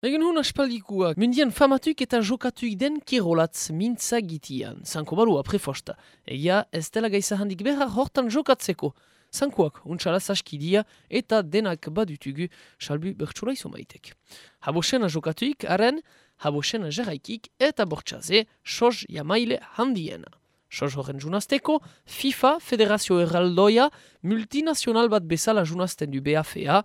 Egen hun aspaldikuak, mundian famatuk eta jokatuik den kirolatz mintza gitian. Zanko balu aprefosta. Egia, ez dela gaiza handik behar hortan jokatzeko. Zankoak, untxala saskidia eta denak badutugu salbu bertxula izo maitek. Habosena jokatuik, haren, habosena jeraikik eta bortxaze, soz jamaile handiena. Soz horren junazteko, FIFA, Federazio Erraldoia, multinazional bat bezala junazten du BAFA,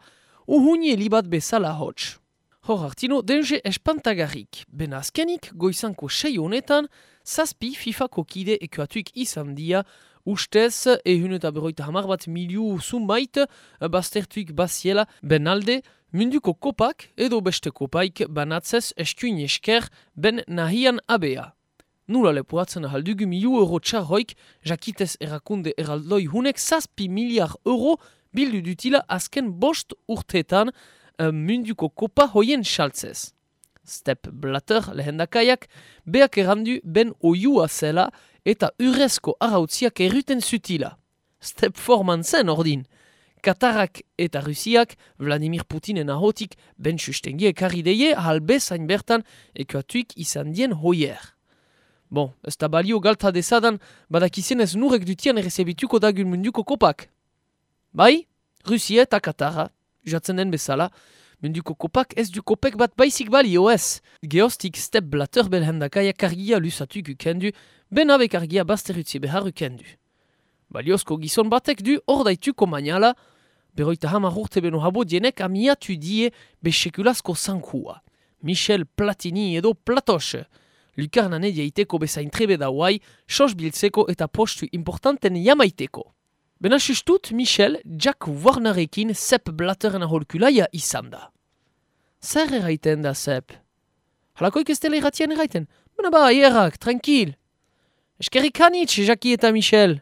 uhuni bat bezala hotx. Hor hartino, denje espantagarrik. Ben azkenik, goizanko sei honetan, zazpi FIFA-ko kide ekuatuik izan dia, ustez, ehun eta berroita hamar bat miliu zumait, baztertuik baziela, ben alde, munduko kopak edo beste kopaik banatzez eskuin esker ben nahian abea. Nula lepoatzen ahaldugu miliu euro txarroik, jakitez erakunde eraldoi hunek zazpi miliar euro bildu dutila azken bost urteetan, uh, munduko kopa hoien xaltzez. Step Blatter lehendakaiak beak errandu ben oiua zela eta urrezko arautziak erruten zutila. Step forman zen ordin. Katarak eta Rusiak Vladimir Putinen ahotik ben sustengie karideie halbe zain bertan ekuatuik izan dien hoier. Bon, ez da balio galta dezadan badakizien ez nurek dutian errezebituko dagun munduko kopak. Bai, Rusia eta Katara jatzen den bezala, munduko kopak ez du kopek bat baizik balio ez. Geostik step blater belhendakaia kargia lusatuik ukendu, ben abe kargia basterutzi behar ukendu. Baliozko gizon batek du ordaituko maniala, beroita hamar urte beno habo dienek amiatu die besekulasko zankua. Michel Platini edo Platoche. Lukarnan ediaiteko bezain trebe da huai, sos biltzeko eta postu importanten jamaiteko. Bena sustut, Michel, Jack Warnerekin Sepp Blatteren aholkulaia izan da. Zer erraiten da, Sepp? Halakoik ez dela irratien erraiten? Bena ba, ierak, tranquil. Eskerrik hanitz, Jackie eta Michel.